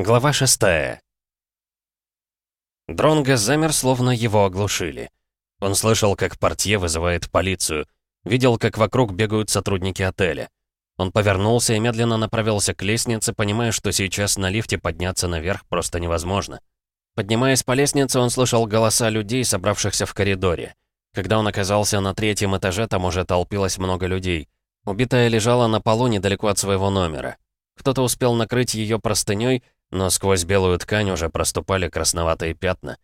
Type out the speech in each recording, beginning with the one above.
Глава шестая. Дронго замер, словно его оглушили. Он слышал, как портье вызывает полицию. Видел, как вокруг бегают сотрудники отеля. Он повернулся и медленно направился к лестнице, понимая, что сейчас на лифте подняться наверх просто невозможно. Поднимаясь по лестнице, он слышал голоса людей, собравшихся в коридоре. Когда он оказался на третьем этаже, там уже толпилось много людей. Убитая лежала на полу недалеко от своего номера. Кто-то успел накрыть ее простыней, но сквозь белую ткань уже проступали красноватые пятна.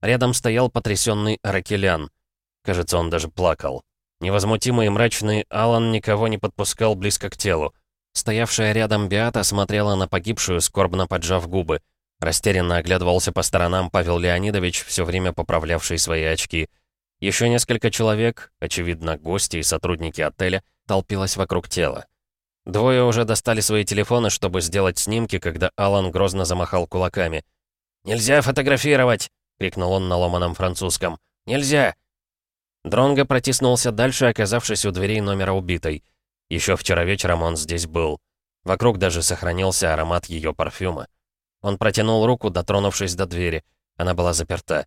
Рядом стоял потрясенный Аракелян. Кажется, он даже плакал. Невозмутимый и мрачный Алан никого не подпускал близко к телу. Стоявшая рядом Биата смотрела на погибшую, скорбно поджав губы. Растерянно оглядывался по сторонам Павел Леонидович, все время поправлявший свои очки. Еще несколько человек, очевидно, гости и сотрудники отеля, толпилось вокруг тела. Двое уже достали свои телефоны, чтобы сделать снимки, когда Алан грозно замахал кулаками. «Нельзя фотографировать!» — крикнул он на ломаном французском. «Нельзя!» Дронго протиснулся дальше, оказавшись у дверей номера убитой. Еще вчера вечером он здесь был. Вокруг даже сохранился аромат ее парфюма. Он протянул руку, дотронувшись до двери. Она была заперта.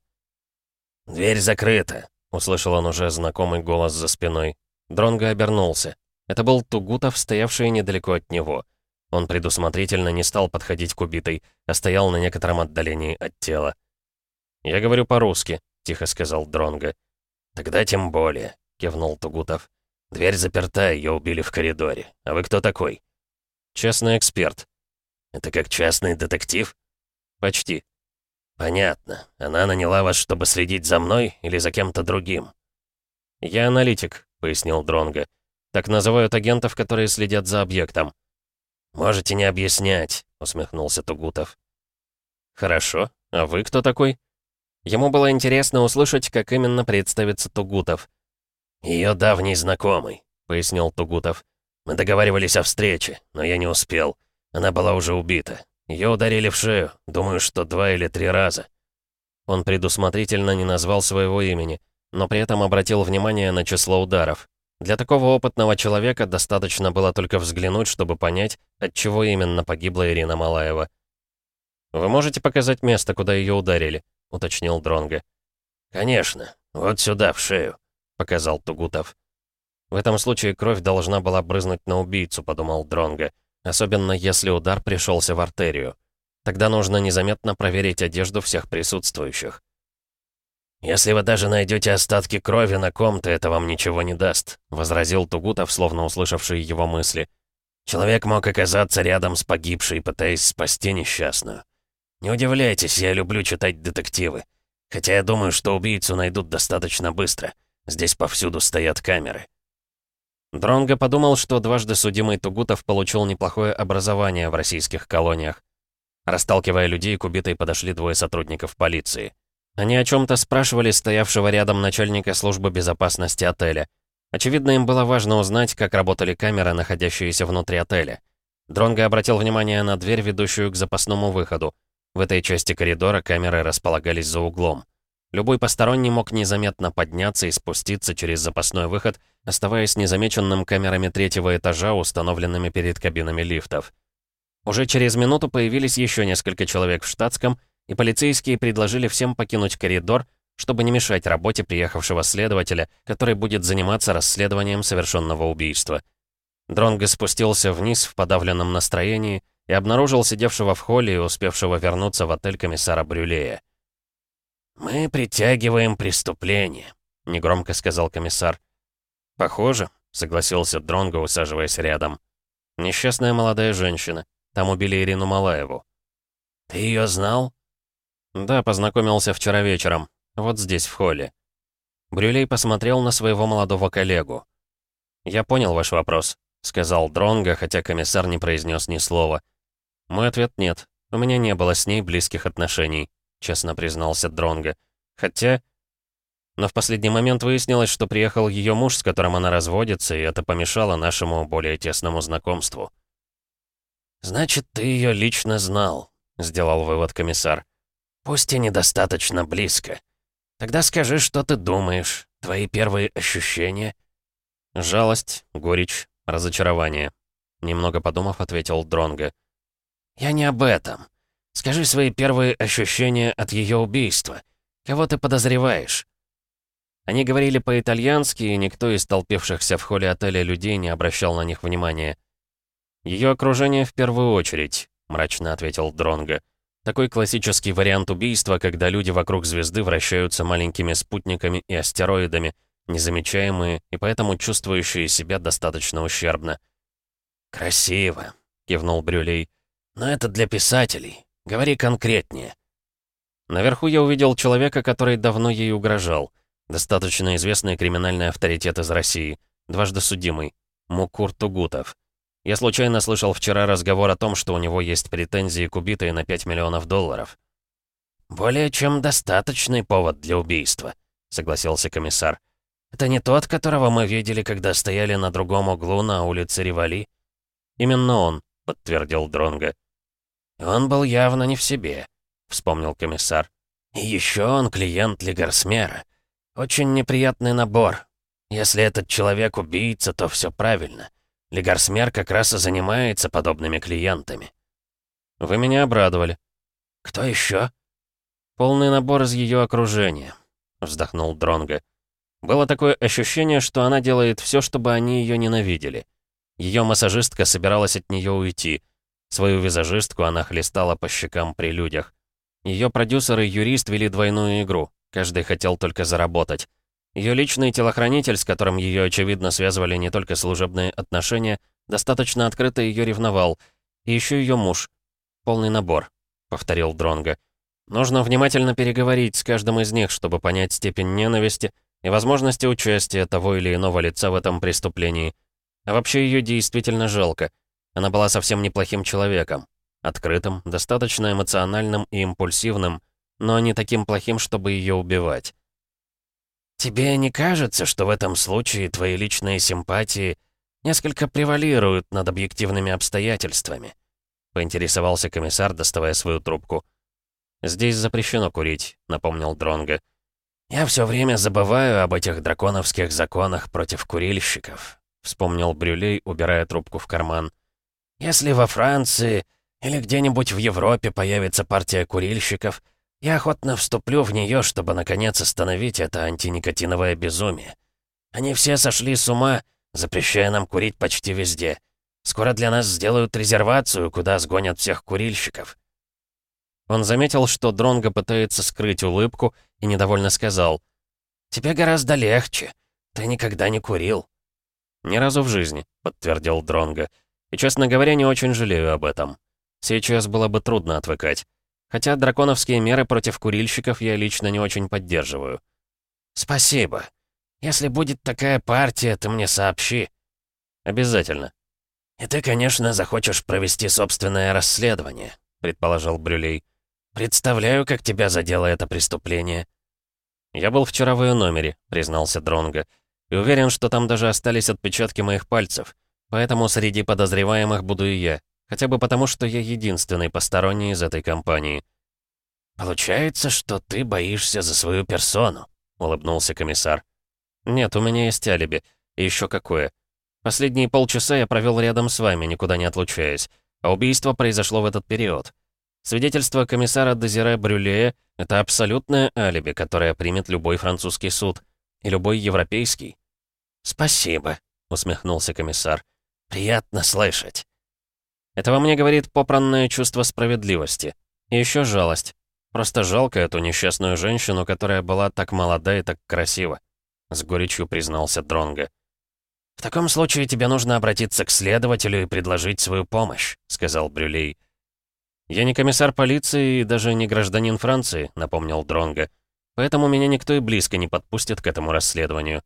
«Дверь закрыта», — услышал он уже знакомый голос за спиной. Дронго обернулся. Это был Тугутов, стоявший недалеко от него. Он предусмотрительно не стал подходить к убитой, а стоял на некотором отдалении от тела. «Я говорю по-русски», — тихо сказал Дронго. «Тогда тем более», — кивнул Тугутов. «Дверь заперта, ее убили в коридоре. А вы кто такой?» «Частный эксперт». «Это как частный детектив?» «Почти». «Понятно. Она наняла вас, чтобы следить за мной или за кем-то другим?» «Я аналитик», — пояснил Дронго. Так называют агентов, которые следят за объектом. «Можете не объяснять», — усмехнулся Тугутов. «Хорошо. А вы кто такой?» Ему было интересно услышать, как именно представится Тугутов. «Ее давний знакомый», — пояснил Тугутов. «Мы договаривались о встрече, но я не успел. Она была уже убита. Ее ударили в шею, думаю, что два или три раза». Он предусмотрительно не назвал своего имени, но при этом обратил внимание на число ударов. Для такого опытного человека достаточно было только взглянуть, чтобы понять, от чего именно погибла Ирина Малаева. «Вы можете показать место, куда ее ударили?» — уточнил Дронга. «Конечно. Вот сюда, в шею», — показал Тугутов. «В этом случае кровь должна была брызнуть на убийцу», — подумал Дронга. «Особенно если удар пришелся в артерию. Тогда нужно незаметно проверить одежду всех присутствующих». «Если вы даже найдете остатки крови на ком-то, это вам ничего не даст», — возразил Тугутов, словно услышавший его мысли. «Человек мог оказаться рядом с погибшей, пытаясь спасти несчастную. Не удивляйтесь, я люблю читать детективы. Хотя я думаю, что убийцу найдут достаточно быстро. Здесь повсюду стоят камеры». Дронго подумал, что дважды судимый Тугутов получил неплохое образование в российских колониях. Расталкивая людей, к убитой подошли двое сотрудников полиции. Они о чем-то спрашивали стоявшего рядом начальника службы безопасности отеля. Очевидно, им было важно узнать, как работали камеры, находящиеся внутри отеля. Дронго обратил внимание на дверь, ведущую к запасному выходу. В этой части коридора камеры располагались за углом. Любой посторонний мог незаметно подняться и спуститься через запасной выход, оставаясь незамеченным камерами третьего этажа, установленными перед кабинами лифтов. Уже через минуту появились еще несколько человек в штатском и полицейские предложили всем покинуть коридор, чтобы не мешать работе приехавшего следователя, который будет заниматься расследованием совершенного убийства. Дронго спустился вниз в подавленном настроении и обнаружил сидевшего в холле и успевшего вернуться в отель комиссара Брюлея. «Мы притягиваем преступление», — негромко сказал комиссар. «Похоже», — согласился Дронго, усаживаясь рядом. «Несчастная молодая женщина. Там убили Ирину Малаеву». «Ты ее знал?» «Да, познакомился вчера вечером. Вот здесь, в холле». Брюлей посмотрел на своего молодого коллегу. «Я понял ваш вопрос», — сказал Дронго, хотя комиссар не произнес ни слова. «Мой ответ нет. У меня не было с ней близких отношений», — честно признался Дронго. «Хотя...» Но в последний момент выяснилось, что приехал ее муж, с которым она разводится, и это помешало нашему более тесному знакомству. «Значит, ты ее лично знал», — сделал вывод комиссар. Пусть и недостаточно близко. Тогда скажи, что ты думаешь, твои первые ощущения?» «Жалость, горечь, разочарование», — немного подумав, ответил Дронго. «Я не об этом. Скажи свои первые ощущения от ее убийства. Кого ты подозреваешь?» Они говорили по-итальянски, и никто из толпившихся в холле отеля людей не обращал на них внимания. Ее окружение в первую очередь», — мрачно ответил Дронго. «Такой классический вариант убийства, когда люди вокруг звезды вращаются маленькими спутниками и астероидами, незамечаемые и поэтому чувствующие себя достаточно ущербно». «Красиво», — кивнул Брюлей. «Но это для писателей. Говори конкретнее». Наверху я увидел человека, который давно ей угрожал. Достаточно известный криминальный авторитет из России, дважды судимый, Мукур Тугутов. Я случайно слышал вчера разговор о том, что у него есть претензии к убитой на 5 миллионов долларов. «Более чем достаточный повод для убийства», — согласился комиссар. «Это не тот, которого мы видели, когда стояли на другом углу на улице Ривали?» «Именно он», — подтвердил Дронго. «Он был явно не в себе», — вспомнил комиссар. «И еще он клиент Лигарсмера. Очень неприятный набор. Если этот человек убийца, то все правильно. Легарсмер как раз и занимается подобными клиентами. Вы меня обрадовали. Кто еще? Полный набор из ее окружения, вздохнул Дронго. Было такое ощущение, что она делает все, чтобы они ее ненавидели. Ее массажистка собиралась от нее уйти. Свою визажистку она хлестала по щекам при людях. Ее продюсер и юрист вели двойную игру. Каждый хотел только заработать. Ее личный телохранитель, с которым ее, очевидно, связывали не только служебные отношения, достаточно открыто ее ревновал. И еще ее муж. Полный набор, повторил Дронга. Нужно внимательно переговорить с каждым из них, чтобы понять степень ненависти и возможности участия того или иного лица в этом преступлении. А вообще ее действительно жалко. Она была совсем неплохим человеком. Открытым, достаточно эмоциональным и импульсивным, но не таким плохим, чтобы ее убивать. «Тебе не кажется, что в этом случае твои личные симпатии несколько превалируют над объективными обстоятельствами?» — поинтересовался комиссар, доставая свою трубку. «Здесь запрещено курить», — напомнил Дронго. «Я все время забываю об этих драконовских законах против курильщиков», — вспомнил Брюлей, убирая трубку в карман. «Если во Франции или где-нибудь в Европе появится партия курильщиков, я охотно вступлю в нее, чтобы наконец остановить это антиникотиновое безумие. Они все сошли с ума, запрещая нам курить почти везде. Скоро для нас сделают резервацию, куда сгонят всех курильщиков». Он заметил, что Дронго пытается скрыть улыбку и недовольно сказал. «Тебе гораздо легче. Ты никогда не курил». «Ни разу в жизни», — подтвердил Дронго. «И, честно говоря, не очень жалею об этом. Сейчас было бы трудно отвыкать. Хотя драконовские меры против курильщиков я лично не очень поддерживаю. «Спасибо. Если будет такая партия, ты мне сообщи». «Обязательно». «И ты, конечно, захочешь провести собственное расследование», — предположил Брюлей. «Представляю, как тебя задело это преступление». «Я был вчера в ее номере», — признался Дронго, «и уверен, что там даже остались отпечатки моих пальцев, поэтому среди подозреваемых буду и я. Хотя бы потому, что я единственный посторонний из этой компании. «Получается, что ты боишься за свою персону», — улыбнулся комиссар. «Нет, у меня есть алиби. И еще какое. Последние полчаса я провел рядом с вами, никуда не отлучаясь. А убийство произошло в этот период. Свидетельство комиссара Дезире Брюлея — это абсолютное алиби, которое примет любой французский суд. И любой европейский». «Спасибо», — усмехнулся комиссар. «Приятно слышать». Это во мне говорит попранное чувство справедливости. И еще жалость. Просто жалко эту несчастную женщину, которая была так молода и так красива. С горечью признался Дронго. «В таком случае тебе нужно обратиться к следователю и предложить свою помощь», — сказал Брюлей. «Я не комиссар полиции и даже не гражданин Франции», — напомнил Дронго. «Поэтому меня никто и близко не подпустит к этому расследованию».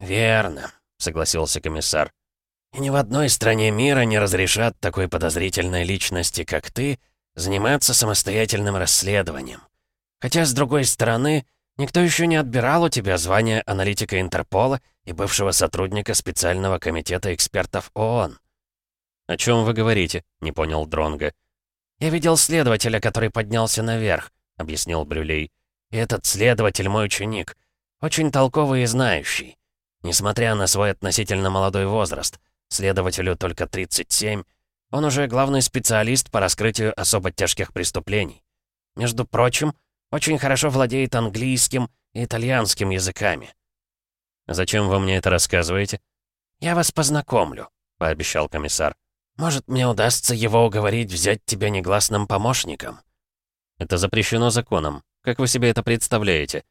«Верно», — согласился комиссар. И ни в одной стране мира не разрешат такой подозрительной личности, как ты, заниматься самостоятельным расследованием. Хотя, с другой стороны, никто еще не отбирал у тебя звание аналитика Интерпола и бывшего сотрудника специального комитета экспертов ООН. «О чем вы говорите?» — не понял Дронга. «Я видел следователя, который поднялся наверх», — объяснил Брюлей. «И этот следователь мой ученик. Очень толковый и знающий. Несмотря на свой относительно молодой возраст. Следователю только 37. Он уже главный специалист по раскрытию особо тяжких преступлений. Между прочим, очень хорошо владеет английским и итальянским языками. «Зачем вы мне это рассказываете?» «Я вас познакомлю», — пообещал комиссар. «Может, мне удастся его уговорить взять тебя негласным помощником?» «Это запрещено законом. Как вы себе это представляете?»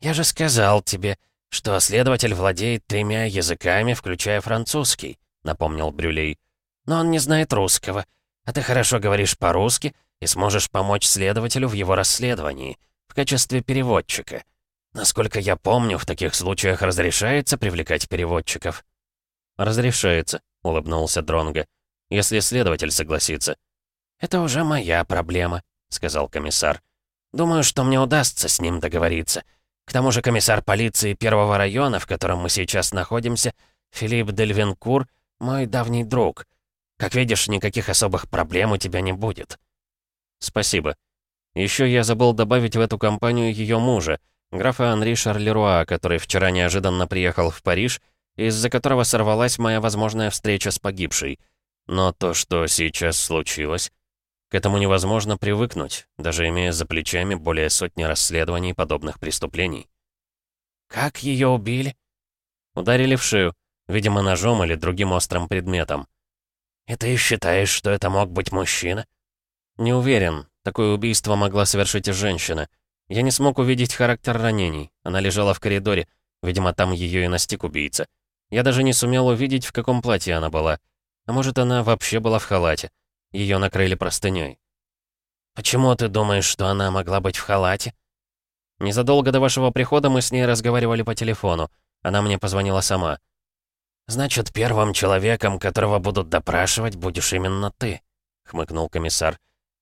«Я же сказал тебе, что следователь владеет тремя языками, включая французский», — напомнил Брюлей. «Но он не знает русского, а ты хорошо говоришь по-русски и сможешь помочь следователю в его расследовании в качестве переводчика. Насколько я помню, в таких случаях разрешается привлекать переводчиков». «Разрешается», — улыбнулся Дронго. «Если следователь согласится». «Это уже моя проблема», — сказал комиссар. «Думаю, что мне удастся с ним договориться. К тому же комиссар полиции первого района, в котором мы сейчас находимся, Филипп Дельвенкур, мой давний друг. Как видишь, никаких особых проблем у тебя не будет». «Спасибо. Еще я забыл добавить в эту компанию ее мужа, графа Анри Шарлеруа, который вчера неожиданно приехал в Париж, из-за которого сорвалась моя возможная встреча с погибшей. Но то, что сейчас случилось, к этому невозможно привыкнуть, даже имея за плечами более сотни расследований подобных преступлений. «Как ее убили?» Ударили в шею, видимо, ножом или другим острым предметом. «И ты считаешь, что это мог быть мужчина?» «Не уверен. Такое убийство могла совершить и женщина. Я не смог увидеть характер ранений. Она лежала в коридоре. Видимо, там ее и настиг убийца. Я даже не сумел увидеть, в каком платье она была. А может, она вообще была в халате. Ее накрыли простыней. «Почему ты думаешь, что она могла быть в халате?» Незадолго до вашего прихода мы с ней разговаривали по телефону. Она мне позвонила сама. «Значит, первым человеком, которого будут допрашивать, будешь именно ты», — хмыкнул комиссар.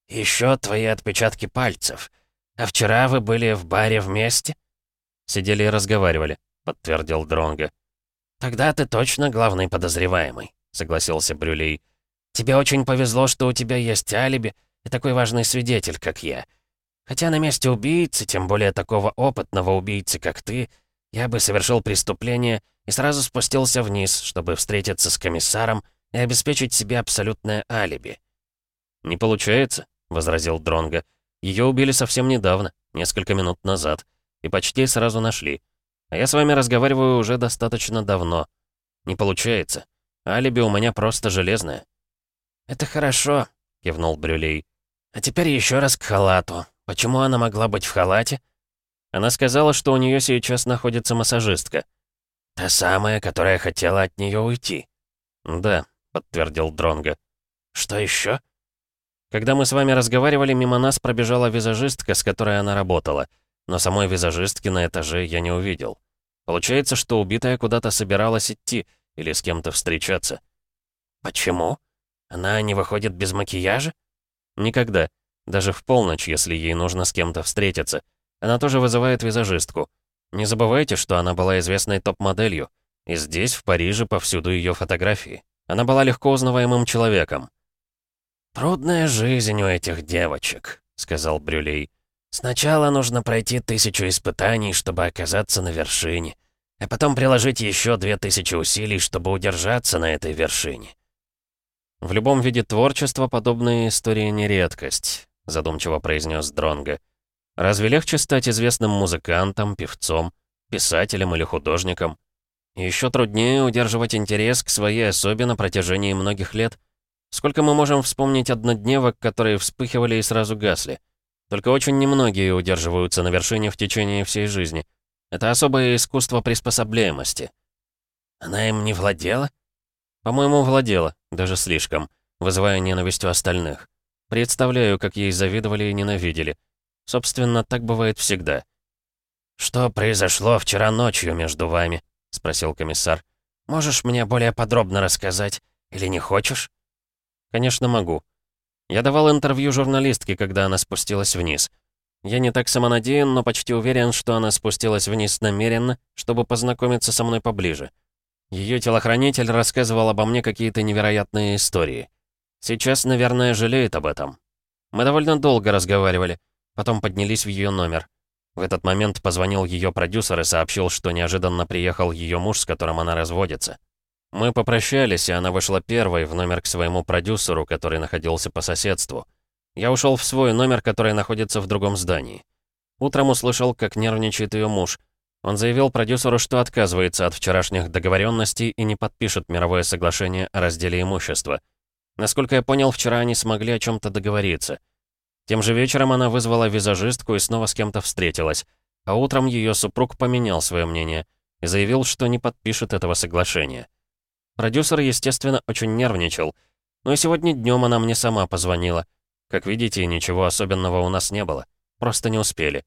«Еще твои отпечатки пальцев. А вчера вы были в баре вместе?» «Сидели и разговаривали», — подтвердил Дронго. «Тогда ты точно главный подозреваемый», — согласился Брюлей. Тебе очень повезло, что у тебя есть алиби и такой важный свидетель, как я. Хотя на месте убийцы, тем более такого опытного убийцы, как ты, я бы совершил преступление и сразу спустился вниз, чтобы встретиться с комиссаром и обеспечить себе абсолютное алиби. «Не получается», — возразил Дронго. Ее убили совсем недавно, несколько минут назад, и почти сразу нашли. А я с вами разговариваю уже достаточно давно. Не получается. Алиби у меня просто железное». «Это хорошо», — кивнул Брюлей. «А теперь еще раз к халату. Почему она могла быть в халате?» Она сказала, что у нее сейчас находится массажистка. «Та самая, которая хотела от нее уйти». «Да», — подтвердил Дронго. «Что еще? Когда мы с вами разговаривали, мимо нас пробежала визажистка, с которой она работала. Но самой визажистки на этаже я не увидел. Получается, что убитая куда-то собиралась идти или с кем-то встречаться. «Почему?» Она не выходит без макияжа? Никогда. Даже в полночь, если ей нужно с кем-то встретиться. Она тоже вызывает визажистку. Не забывайте, что она была известной топ-моделью. И здесь, в Париже, повсюду ее фотографии. Она была легко узнаваемым человеком. «Трудная жизнь у этих девочек», — сказал Брюлей. «Сначала нужно пройти тысячу испытаний, чтобы оказаться на вершине, а потом приложить еще две тысячи усилий, чтобы удержаться на этой вершине. «В любом виде творчества подобные истории не редкость», — задумчиво произнес Дронго. «Разве легче стать известным музыкантом, певцом, писателем или художником? Еще труднее удерживать интерес к своей особе на протяжении многих лет. Сколько мы можем вспомнить однодневок, которые вспыхивали и сразу гасли? Только очень немногие удерживаются на вершине в течение всей жизни. Это особое искусство приспособляемости». «Она им не владела?» По-моему, владела, даже слишком, вызывая ненависть у остальных. Представляю, как ей завидовали и ненавидели. Собственно, так бывает всегда. «Что произошло вчера ночью между вами?» — спросил комиссар. «Можешь мне более подробно рассказать? Или не хочешь?» «Конечно, могу. Я давал интервью журналистке, когда она спустилась вниз. Я не так самонадеян, но почти уверен, что она спустилась вниз намеренно, чтобы познакомиться со мной поближе. Ее телохранитель рассказывал обо мне какие-то невероятные истории. Сейчас, наверное, жалеет об этом. Мы довольно долго разговаривали, потом поднялись в ее номер. В этот момент позвонил ее продюсер и сообщил, что неожиданно приехал ее муж, с которым она разводится. Мы попрощались, и она вышла первой в номер к своему продюсеру, который находился по соседству. Я ушел в свой номер, который находится в другом здании. Утром услышал, как нервничает ее муж. Он заявил продюсеру, что отказывается от вчерашних договоренностей и не подпишет мировое соглашение о разделе имущества. Насколько я понял, вчера они смогли о чем-то договориться. Тем же вечером она вызвала визажистку и снова с кем-то встретилась. А утром ее супруг поменял свое мнение и заявил, что не подпишет этого соглашения. Продюсер, естественно, очень нервничал. Но и сегодня днем она мне сама позвонила. Как видите, ничего особенного у нас не было. Просто не успели.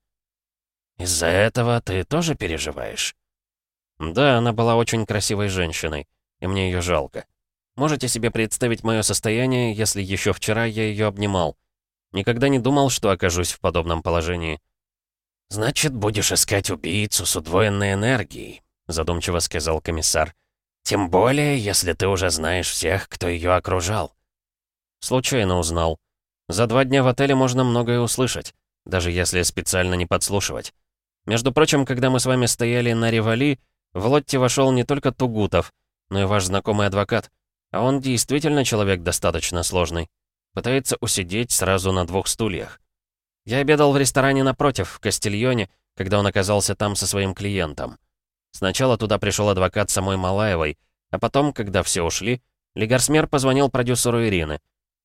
«Из-за этого ты тоже переживаешь?» Да, она была очень красивой женщиной, и мне ее жалко. Можете себе представить мое состояние, если еще вчера я ее обнимал. Никогда не думал, что окажусь в подобном положении. «Значит, будешь искать убийцу с удвоенной энергией», — задумчиво сказал комиссар. «Тем более, если ты уже знаешь всех, кто ее окружал». Случайно узнал. За два дня в отеле можно многое услышать, даже если специально не подслушивать. Между прочим, когда мы с вами стояли на Ревали, в Лотте вошел не только Тугутов, но и ваш знакомый адвокат. А он действительно человек достаточно сложный. Пытается усидеть сразу на двух стульях. Я обедал в ресторане напротив, в Кастильоне, когда он оказался там со своим клиентом. Сначала туда пришел адвокат самой Малаевой, а потом, когда все ушли, Легарсмер позвонил продюсеру Ирины.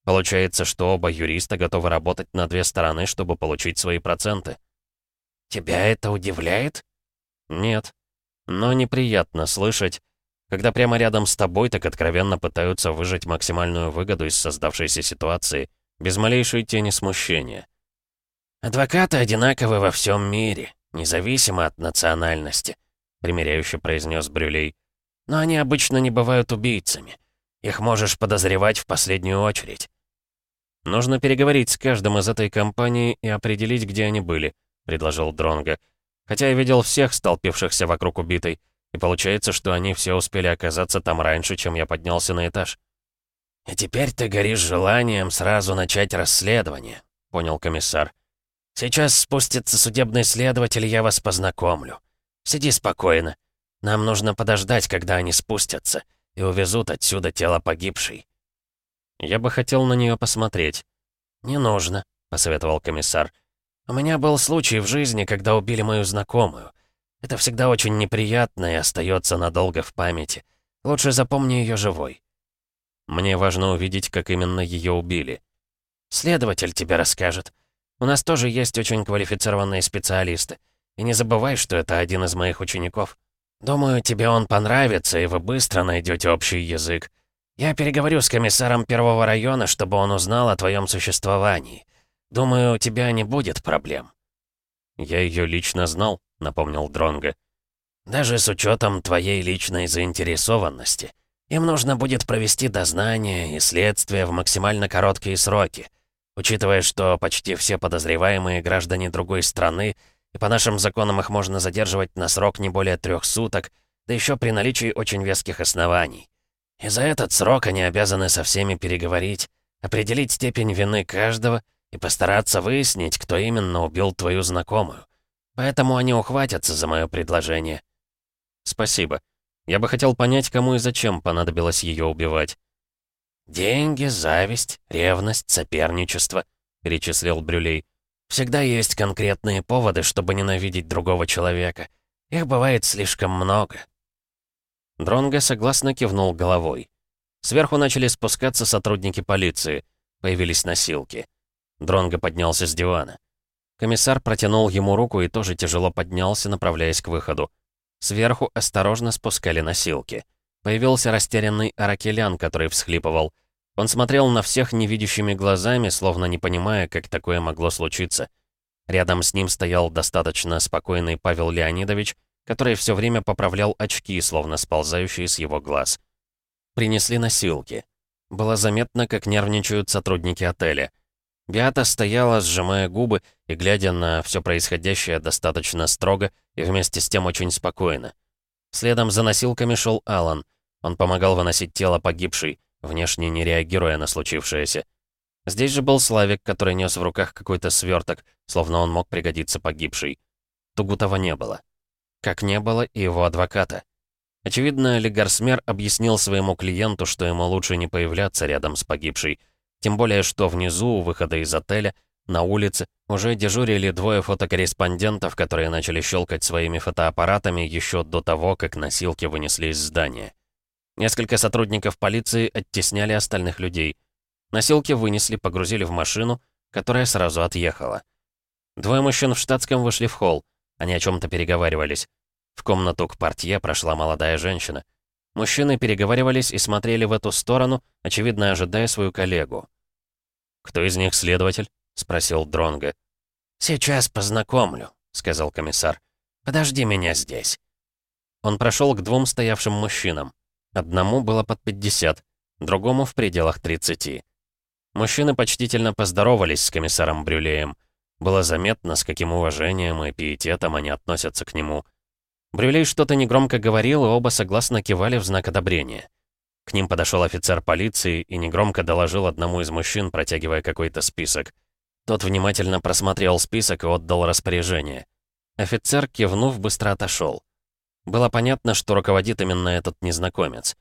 Получается, что оба юриста готовы работать на две стороны, чтобы получить свои проценты. «Тебя это удивляет?» «Нет. Но неприятно слышать, когда прямо рядом с тобой так откровенно пытаются выжать максимальную выгоду из создавшейся ситуации, без малейшей тени смущения». «Адвокаты одинаковы во всем мире, независимо от национальности», — примиряюще произнес Брюлей. «Но они обычно не бывают убийцами. Их можешь подозревать в последнюю очередь». «Нужно переговорить с каждым из этой компании и определить, где они были», — предложил Дронга. «Хотя я видел всех столпившихся вокруг убитой, и получается, что они все успели оказаться там раньше, чем я поднялся на этаж». «И теперь ты горишь желанием сразу начать расследование», — понял комиссар. «Сейчас спустится судебный следователь, я вас познакомлю. Сиди спокойно. Нам нужно подождать, когда они спустятся, и увезут отсюда тело погибшей». «Я бы хотел на нее посмотреть». «Не нужно», — посоветовал комиссар. «У меня был случай в жизни, когда убили мою знакомую. Это всегда очень неприятно и остается надолго в памяти. Лучше запомни ее живой». «Мне важно увидеть, как именно ее убили». «Следователь тебе расскажет. У нас тоже есть очень квалифицированные специалисты. И не забывай, что это один из моих учеников. Думаю, тебе он понравится, и вы быстро найдете общий язык. Я переговорю с комиссаром первого района, чтобы он узнал о твоем существовании. Думаю, у тебя не будет проблем». «Я ее лично знал», — напомнил Дронго. «Даже с учетом твоей личной заинтересованности. Им нужно будет провести дознание и следствие в максимально короткие сроки. Учитывая, что почти все подозреваемые граждане другой страны, и по нашим законам их можно задерживать на срок не более трех суток, да еще при наличии очень веских оснований. И за этот срок они обязаны со всеми переговорить, определить степень вины каждого и постараться выяснить, кто именно убил твою знакомую. Поэтому они ухватятся за мое предложение. Спасибо. Я бы хотел понять, кому и зачем понадобилось ее убивать. «Деньги, зависть, ревность, соперничество», — перечислил Брюлей. «Всегда есть конкретные поводы, чтобы ненавидеть другого человека. Их бывает слишком много». Дронго согласно кивнул головой. Сверху начали спускаться сотрудники полиции. Появились носилки. Дронго поднялся с дивана. Комиссар протянул ему руку и тоже тяжело поднялся, направляясь к выходу. Сверху осторожно спускали носилки. Появился растерянный Аракелян, который всхлипывал. Он смотрел на всех невидящими глазами, словно не понимая, как такое могло случиться. Рядом с ним стоял достаточно спокойный Павел Леонидович, который все время поправлял очки, словно сползающие с его глаз. Принесли носилки. Было заметно, как нервничают сотрудники отеля. Биата стояла, сжимая губы и глядя на все происходящее достаточно строго и вместе с тем очень спокойно. Следом за носилками шел Алан — он помогал выносить тело погибшей, внешне не реагируя на случившееся. Здесь же был Славик, который нес в руках какой-то сверток, словно он мог пригодиться погибшей. Тугутова не было. Как не было и его адвоката. Очевидно, Легарсмер объяснил своему клиенту, что ему лучше не появляться рядом с погибшей. Тем более, что внизу, у выхода из отеля, на улице, уже дежурили двое фотокорреспондентов, которые начали щелкать своими фотоаппаратами еще до того, как носилки вынесли из здания. Несколько сотрудников полиции оттесняли остальных людей. Носилки вынесли, погрузили в машину, которая сразу отъехала. Двое мужчин в штатском вышли в холл. Они о чем то переговаривались. В комнату к портье прошла молодая женщина. Мужчины переговаривались и смотрели в эту сторону, очевидно, ожидая свою коллегу. «Кто из них следователь?» — спросил Дронга. «Сейчас познакомлю», — сказал комиссар. «Подожди меня здесь». Он прошел к двум стоявшим мужчинам. Одному было под 50, другому в пределах 30. Мужчины почтительно поздоровались с комиссаром Брюлеем. Было заметно, с каким уважением и пиететом они относятся к нему — Брюлей что-то негромко говорил, и оба согласно кивали в знак одобрения. К ним подошел офицер полиции и негромко доложил одному из мужчин, протягивая какой-то список. Тот внимательно просмотрел список и отдал распоряжение. Офицер, кивнув, быстро отошел. Было понятно, что руководит именно этот незнакомец.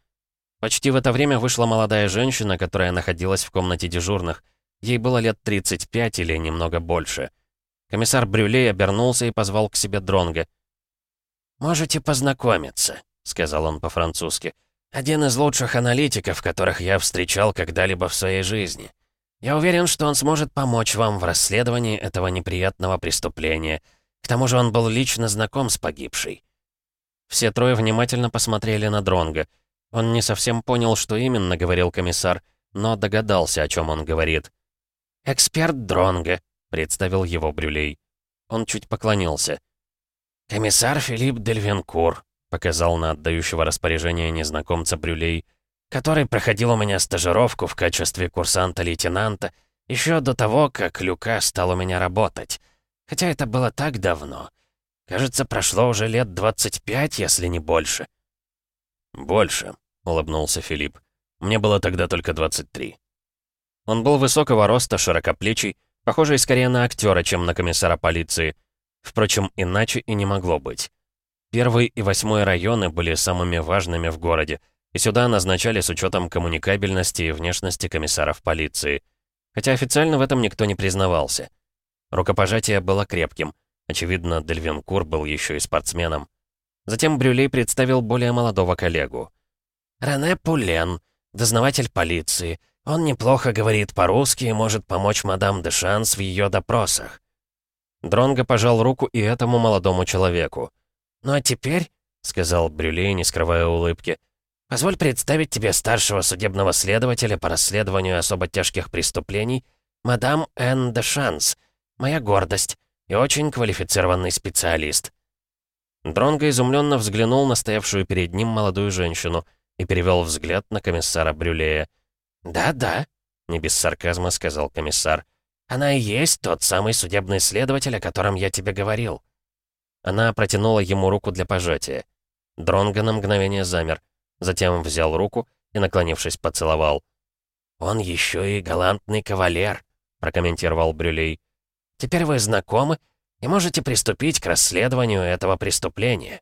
Почти в это время вышла молодая женщина, которая находилась в комнате дежурных. Ей было лет 35 или немного больше. Комиссар Брюлей обернулся и позвал к себе Дронга. «Можете познакомиться», — сказал он по-французски. «Один из лучших аналитиков, которых я встречал когда-либо в своей жизни. Я уверен, что он сможет помочь вам в расследовании этого неприятного преступления. К тому же он был лично знаком с погибшей». Все трое внимательно посмотрели на Дронга. Он не совсем понял, что именно говорил комиссар, но догадался, о чем он говорит. «Эксперт Дронга», — представил его Брюлей. Он чуть поклонился. «Комиссар Филипп Дельвенкур», — показал на отдающего распоряжение незнакомца Брюлей, который проходил у меня стажировку в качестве курсанта-лейтенанта еще до того, как Люка стал у меня работать. Хотя это было так давно. Кажется, прошло уже лет 25, если не больше. «Больше», — улыбнулся Филипп. «Мне было тогда только 23». Он был высокого роста, широкоплечий, похожий скорее на актера, чем на комиссара полиции — Впрочем, иначе и не могло быть. Первый и восьмой районы были самыми важными в городе, и сюда назначали с учетом коммуникабельности и внешности комиссаров полиции. Хотя официально в этом никто не признавался. Рукопожатие было крепким. Очевидно, Дельвинкур был еще и спортсменом. Затем Брюлей представил более молодого коллегу. «Рене Пулен, дознаватель полиции. Он неплохо говорит по-русски и может помочь мадам де Шанс в ее допросах. Дронго пожал руку и этому молодому человеку. «Ну а теперь», — сказал Брюлей, не скрывая улыбки, «позволь представить тебе старшего судебного следователя по расследованию особо тяжких преступлений, мадам Энн де Шанс, моя гордость и очень квалифицированный специалист». Дронго изумленно взглянул на стоявшую перед ним молодую женщину и перевел взгляд на комиссара Брюлея. «Да-да», — не без сарказма сказал комиссар. Она и есть тот самый судебный следователь, о котором я тебе говорил». Она протянула ему руку для пожатия. Дронго на мгновение замер, затем взял руку и, наклонившись, поцеловал. «Он еще и галантный кавалер», — прокомментировал Брюлей. «Теперь вы знакомы и можете приступить к расследованию этого преступления».